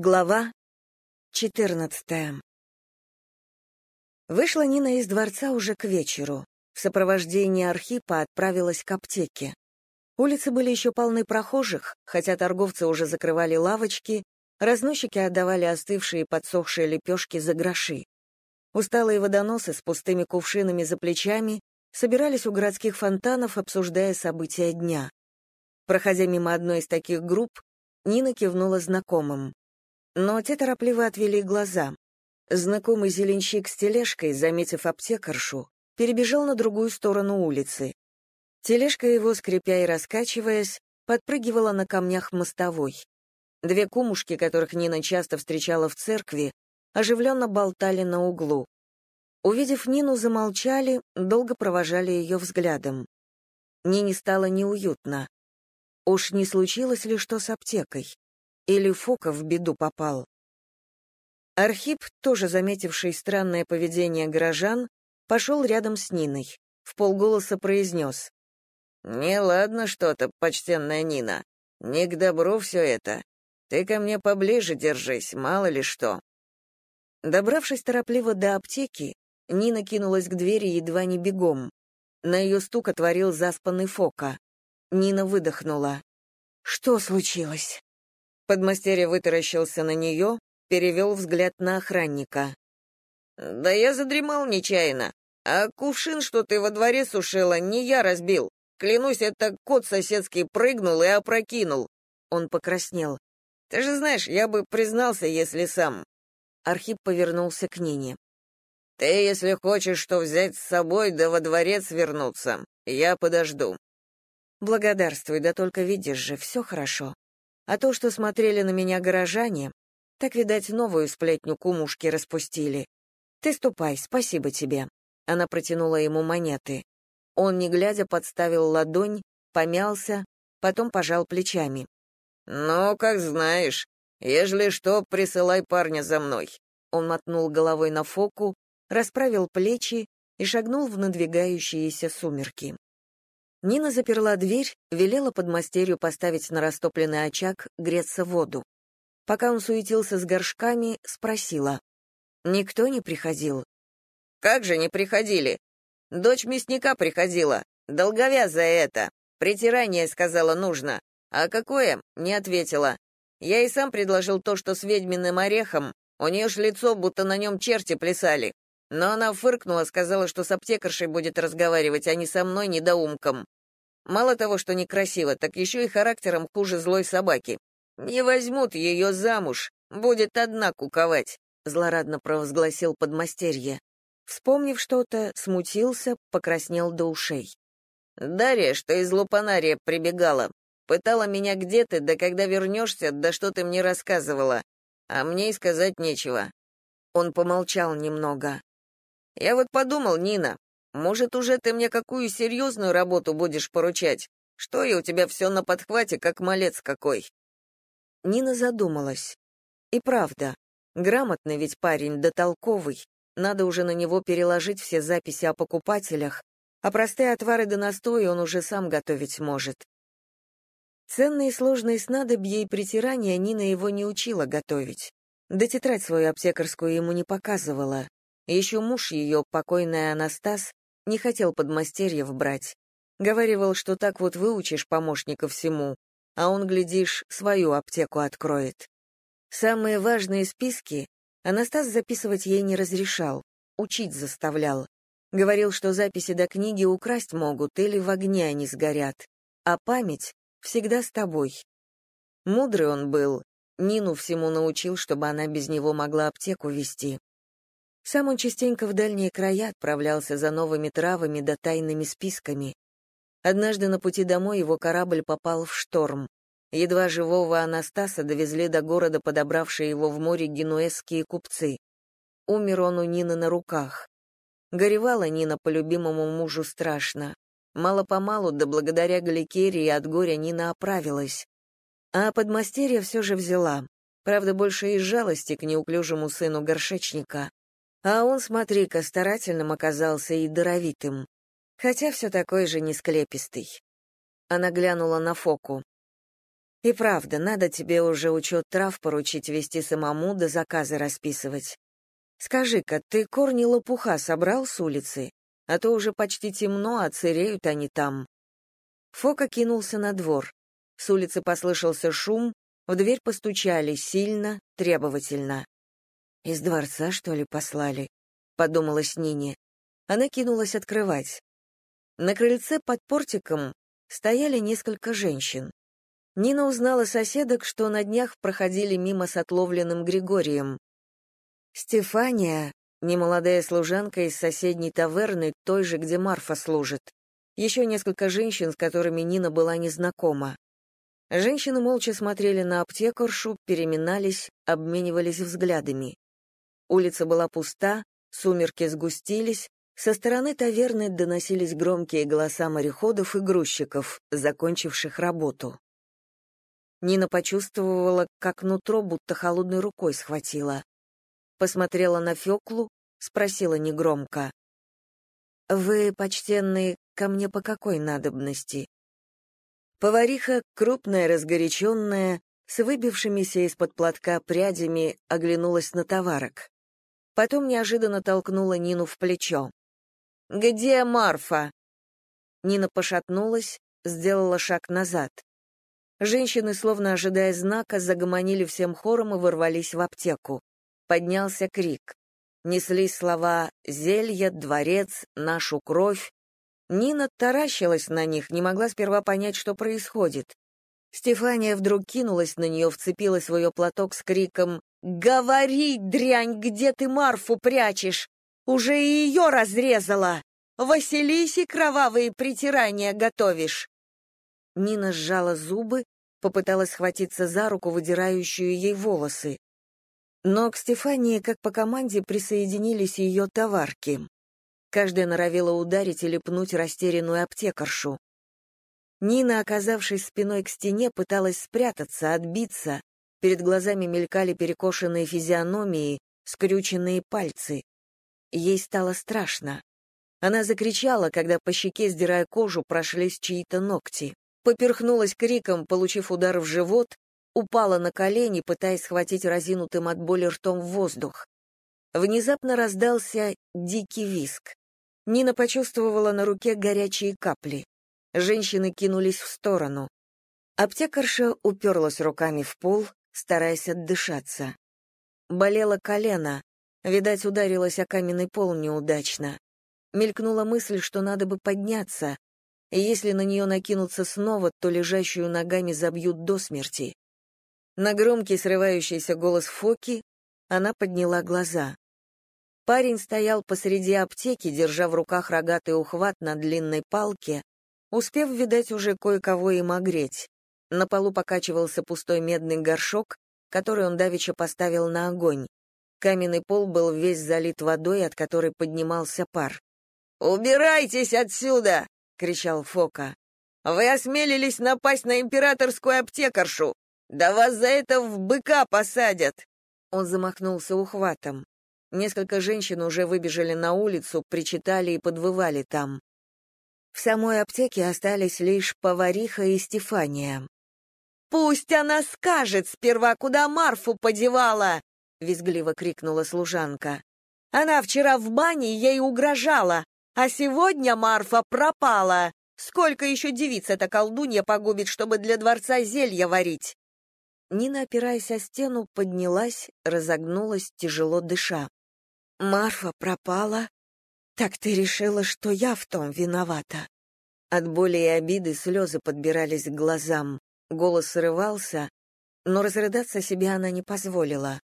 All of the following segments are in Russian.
Глава 14 Вышла Нина из дворца уже к вечеру. В сопровождении Архипа отправилась к аптеке. Улицы были еще полны прохожих, хотя торговцы уже закрывали лавочки, разносчики отдавали остывшие и подсохшие лепешки за гроши. Усталые водоносы с пустыми кувшинами за плечами собирались у городских фонтанов, обсуждая события дня. Проходя мимо одной из таких групп, Нина кивнула знакомым. Но те торопливо отвели глаза. Знакомый зеленщик с тележкой, заметив аптекаршу, перебежал на другую сторону улицы. Тележка его, скрипя и раскачиваясь, подпрыгивала на камнях мостовой. Две кумушки, которых Нина часто встречала в церкви, оживленно болтали на углу. Увидев Нину, замолчали, долго провожали ее взглядом. Нине стало неуютно. Уж не случилось ли что с аптекой? Или Фока в беду попал? Архип, тоже заметивший странное поведение горожан, пошел рядом с Ниной. В полголоса произнес. «Не ладно что-то, почтенная Нина. Не к добру все это. Ты ко мне поближе держись, мало ли что». Добравшись торопливо до аптеки, Нина кинулась к двери едва не бегом. На ее стук отворил заспанный Фока. Нина выдохнула. «Что случилось?» Подмастерье вытаращился на нее, перевел взгляд на охранника. «Да я задремал нечаянно. А кувшин, что ты во дворе сушила, не я разбил. Клянусь, это кот соседский прыгнул и опрокинул». Он покраснел. «Ты же знаешь, я бы признался, если сам». Архип повернулся к Нине. «Ты, если хочешь что взять с собой, да во дворец вернуться, я подожду». «Благодарствуй, да только видишь же, все хорошо. А то, что смотрели на меня горожане, так, видать, новую сплетню кумушки распустили. Ты ступай, спасибо тебе. Она протянула ему монеты. Он, не глядя, подставил ладонь, помялся, потом пожал плечами. «Ну, как знаешь. Ежели что, присылай парня за мной». Он мотнул головой на фоку, расправил плечи и шагнул в надвигающиеся сумерки. Нина заперла дверь, велела подмастерью поставить на растопленный очаг греться воду. Пока он суетился с горшками, спросила. «Никто не приходил?» «Как же не приходили? Дочь мясника приходила. Долговязая это. Притирание, сказала, нужно. А какое? Не ответила. Я и сам предложил то, что с ведьминым орехом. У нее ж лицо, будто на нем черти плясали. Но она фыркнула, сказала, что с аптекаршей будет разговаривать, а не со мной, недоумком. Мало того, что некрасиво, так еще и характером хуже злой собаки. Не возьмут ее замуж, будет одна куковать, злорадно провозгласил подмастерье. Вспомнив что-то, смутился, покраснел до ушей. Дарья, что из Лупанария прибегала, пытала меня где ты, да когда вернешься, да что ты мне рассказывала. А мне и сказать нечего. Он помолчал немного. Я вот подумал, Нина, может, уже ты мне какую серьезную работу будешь поручать? Что я у тебя все на подхвате, как малец какой?» Нина задумалась. И правда, грамотный ведь парень, да толковый. Надо уже на него переложить все записи о покупателях, а простые отвары да настои он уже сам готовить может. Ценные сложные снадобья и притирания Нина его не учила готовить. Да тетрадь свою аптекарскую ему не показывала. Еще муж ее, покойный Анастас, не хотел подмастерьев брать. Говаривал, что так вот выучишь помощника всему, а он, глядишь, свою аптеку откроет. Самые важные списки Анастас записывать ей не разрешал, учить заставлял. Говорил, что записи до книги украсть могут или в огне они сгорят, а память всегда с тобой. Мудрый он был, Нину всему научил, чтобы она без него могла аптеку вести. Сам он частенько в дальние края отправлялся за новыми травами да тайными списками. Однажды на пути домой его корабль попал в шторм. Едва живого Анастаса довезли до города подобравшие его в море генуэзские купцы. Умер он у Нины на руках. Горевала Нина по любимому мужу страшно. Мало-помалу, да благодаря Галикерии от горя Нина оправилась. А подмастерье все же взяла. Правда, больше из жалости к неуклюжему сыну горшечника. А он, смотри-ка, старательным оказался и даровитым, хотя все такой же несклепистый. Она глянула на Фоку. И правда, надо тебе уже учет трав поручить вести самому, да заказы расписывать. Скажи-ка, ты корни лопуха собрал с улицы? А то уже почти темно, а цереют они там. Фока кинулся на двор. С улицы послышался шум, в дверь постучали сильно, требовательно. «Из дворца, что ли, послали?» — подумалась Нине. Она кинулась открывать. На крыльце под портиком стояли несколько женщин. Нина узнала соседок, что на днях проходили мимо с отловленным Григорием. Стефания, немолодая служанка из соседней таверны, той же, где Марфа служит. Еще несколько женщин, с которыми Нина была незнакома. Женщины молча смотрели на аптекаршу, переминались, обменивались взглядами. Улица была пуста, сумерки сгустились, со стороны таверны доносились громкие голоса мореходов и грузчиков, закончивших работу. Нина почувствовала, как нутро будто холодной рукой схватила. Посмотрела на Феклу, спросила негромко. «Вы, почтенные, ко мне по какой надобности?» Повариха, крупная, разгоряченная, с выбившимися из-под платка прядями, оглянулась на товарок. Потом неожиданно толкнула Нину в плечо. «Где Марфа?» Нина пошатнулась, сделала шаг назад. Женщины, словно ожидая знака, загомонили всем хором и ворвались в аптеку. Поднялся крик. Неслись слова «зелье», «дворец», «нашу кровь». Нина таращилась на них, не могла сперва понять, что происходит. Стефания вдруг кинулась на нее, вцепилась в ее платок с криком «Говори, дрянь, где ты Марфу прячешь? Уже и ее разрезала! Василисе кровавые притирания готовишь!» Нина сжала зубы, попыталась схватиться за руку, выдирающую ей волосы. Но к Стефании, как по команде, присоединились ее товарки. Каждая норовила ударить или пнуть растерянную аптекаршу. Нина, оказавшись спиной к стене, пыталась спрятаться, отбиться. Перед глазами мелькали перекошенные физиономии, скрюченные пальцы. Ей стало страшно. Она закричала, когда по щеке, сдирая кожу, прошлись чьи-то ногти поперхнулась криком, получив удар в живот, упала на колени, пытаясь схватить разинутым от боли ртом в воздух. Внезапно раздался дикий виск. Нина почувствовала на руке горячие капли. Женщины кинулись в сторону. Аптекарша уперлась руками в пол, стараясь отдышаться. Болело колено, видать, ударилась о каменный пол неудачно. Мелькнула мысль, что надо бы подняться, и если на нее накинуться снова, то лежащую ногами забьют до смерти. На громкий срывающийся голос Фоки она подняла глаза. Парень стоял посреди аптеки, держа в руках рогатый ухват на длинной палке, успев, видать, уже кое-кого им огреть. На полу покачивался пустой медный горшок, который он давеча поставил на огонь. Каменный пол был весь залит водой, от которой поднимался пар. «Убирайтесь отсюда!» — кричал Фока. «Вы осмелились напасть на императорскую аптекаршу! Да вас за это в быка посадят!» Он замахнулся ухватом. Несколько женщин уже выбежали на улицу, причитали и подвывали там. В самой аптеке остались лишь повариха и Стефания. «Пусть она скажет сперва, куда Марфу подевала!» — визгливо крикнула служанка. «Она вчера в бане ей угрожала, а сегодня Марфа пропала. Сколько еще девиц эта колдунья погубит, чтобы для дворца зелья варить?» Нина, опираясь о стену, поднялась, разогнулась, тяжело дыша. «Марфа пропала? Так ты решила, что я в том виновата?» От боли и обиды слезы подбирались к глазам, голос срывался, но разрыдаться себе она не позволила.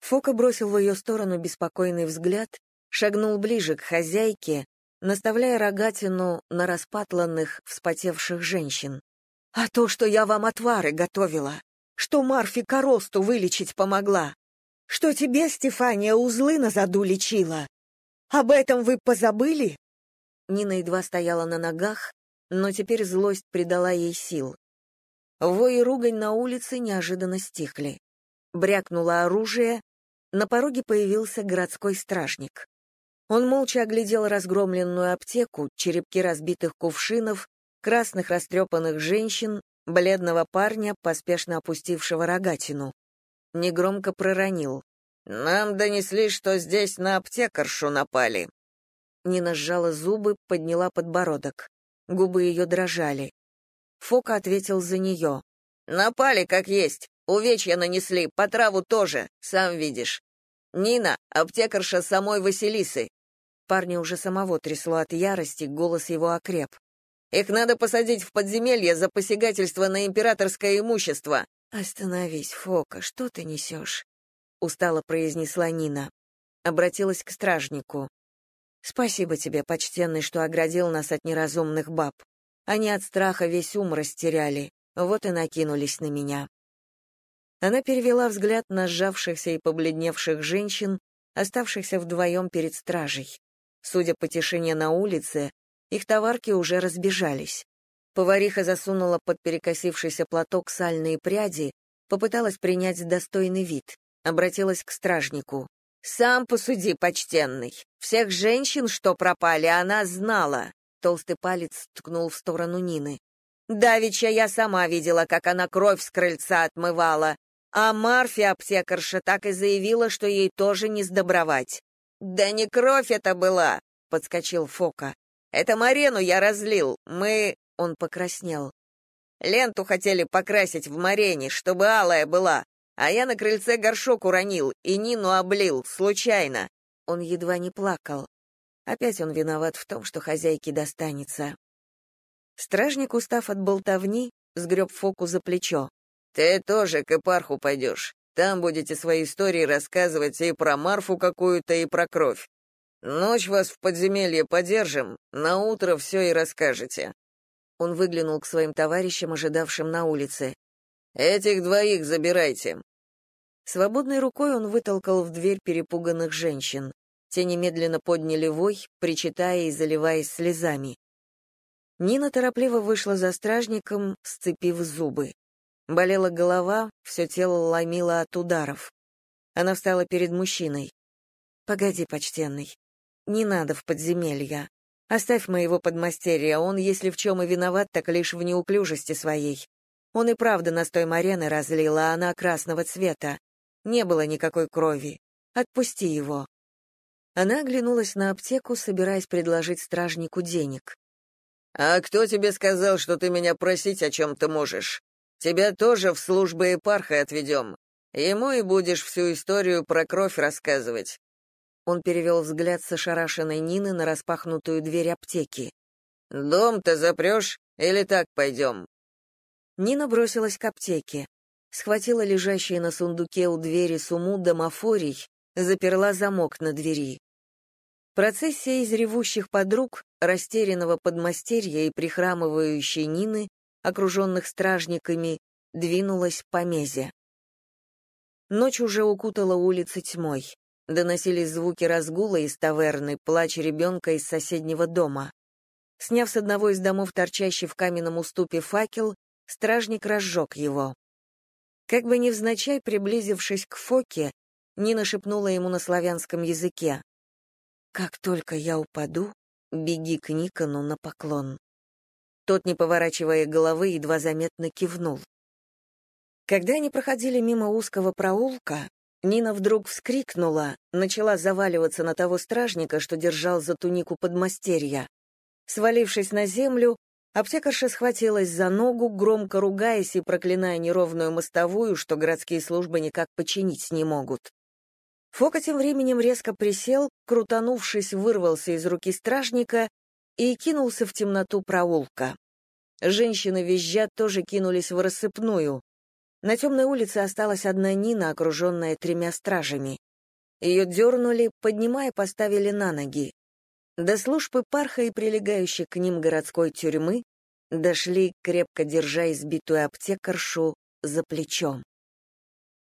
Фока бросил в ее сторону беспокойный взгляд шагнул ближе к хозяйке, наставляя рогатину на распатланных, вспотевших женщин. «А то, что я вам отвары готовила, что Марфе коросту вылечить помогла, что тебе, Стефания, узлы на заду лечила, об этом вы позабыли?» Нина едва стояла на ногах, но теперь злость придала ей сил. Вой и ругань на улице неожиданно стихли. Брякнуло оружие, на пороге появился городской стражник. Он молча оглядел разгромленную аптеку, черепки разбитых кувшинов, красных растрепанных женщин, бледного парня, поспешно опустившего рогатину. Негромко проронил. «Нам донесли, что здесь на аптекаршу напали». Нина сжала зубы, подняла подбородок. Губы ее дрожали. Фока ответил за нее. «Напали, как есть. Увечья нанесли, по траву тоже, сам видишь. Нина, аптекарша самой Василисы». Парня уже самого трясло от ярости, голос его окреп. «Их надо посадить в подземелье за посягательство на императорское имущество». «Остановись, Фока, что ты несешь?» — устало произнесла Нина. Обратилась к стражнику. «Спасибо тебе, почтенный, что оградил нас от неразумных баб. Они от страха весь ум растеряли, вот и накинулись на меня». Она перевела взгляд на сжавшихся и побледневших женщин, оставшихся вдвоем перед стражей. Судя по тишине на улице, их товарки уже разбежались. Повариха засунула под перекосившийся платок сальные пряди, попыталась принять достойный вид, обратилась к стражнику. «Сам посуди, почтенный. Всех женщин, что пропали, она знала». Толстый палец ткнул в сторону Нины. «Давеча я сама видела, как она кровь с крыльца отмывала. А Марфи, аптекарша, так и заявила, что ей тоже не сдобровать. «Да не кровь это была!» — подскочил Фока. «Это Марену я разлил. Мы...» — он покраснел. «Ленту хотели покрасить в Марене, чтобы алая была. А я на крыльце горшок уронил и Нину облил, случайно». Он едва не плакал. Опять он виноват в том, что хозяйке достанется. Стражник, устав от болтовни, сгреб Фоку за плечо. Ты тоже к Эпарху пойдешь. Там будете свои истории рассказывать и про Марфу какую-то, и про кровь. Ночь вас в подземелье подержим, на утро все и расскажете». Он выглянул к своим товарищам, ожидавшим на улице. «Этих двоих забирайте». Свободной рукой он вытолкал в дверь перепуганных женщин. Те немедленно подняли вой, причитая и заливаясь слезами. Нина торопливо вышла за стражником, сцепив зубы. Болела голова, все тело ломило от ударов. Она встала перед мужчиной. «Погоди, почтенный. Не надо в подземелья. Оставь моего подмастерья, он, если в чем и виноват, так лишь в неуклюжести своей. Он и правда настой Марены разлил, а она красного цвета. Не было никакой крови. Отпусти его». Она оглянулась на аптеку, собираясь предложить стражнику денег. «А кто тебе сказал, что ты меня просить о чем-то можешь?» Тебя тоже в службу епарха отведем. Ему и будешь всю историю про кровь рассказывать». Он перевел взгляд с ошарашенной Нины на распахнутую дверь аптеки. «Дом-то запрешь или так пойдем?» Нина бросилась к аптеке, схватила лежащие на сундуке у двери сумму домофорий, заперла замок на двери. Процессия из ревущих подруг, растерянного подмастерья и прихрамывающей Нины окруженных стражниками, двинулась по мезе. Ночь уже укутала улицы тьмой. Доносились звуки разгула из таверны, плач ребенка из соседнего дома. Сняв с одного из домов торчащий в каменном уступе факел, стражник разжег его. Как бы невзначай приблизившись к Фоке, Нина шепнула ему на славянском языке. «Как только я упаду, беги к Никону на поклон». Тот, не поворачивая головы, едва заметно кивнул. Когда они проходили мимо узкого проулка, Нина вдруг вскрикнула, начала заваливаться на того стражника, что держал за тунику подмастерья. Свалившись на землю, аптекарша схватилась за ногу, громко ругаясь и проклиная неровную мостовую, что городские службы никак починить не могут. Фока тем временем резко присел, крутанувшись, вырвался из руки стражника и кинулся в темноту проулка. Женщины визжа тоже кинулись в рассыпную. На темной улице осталась одна Нина, окруженная тремя стражами. Ее дернули, поднимая, поставили на ноги. До службы парха и прилегающей к ним городской тюрьмы дошли, крепко держа избитую аптекаршу за плечом.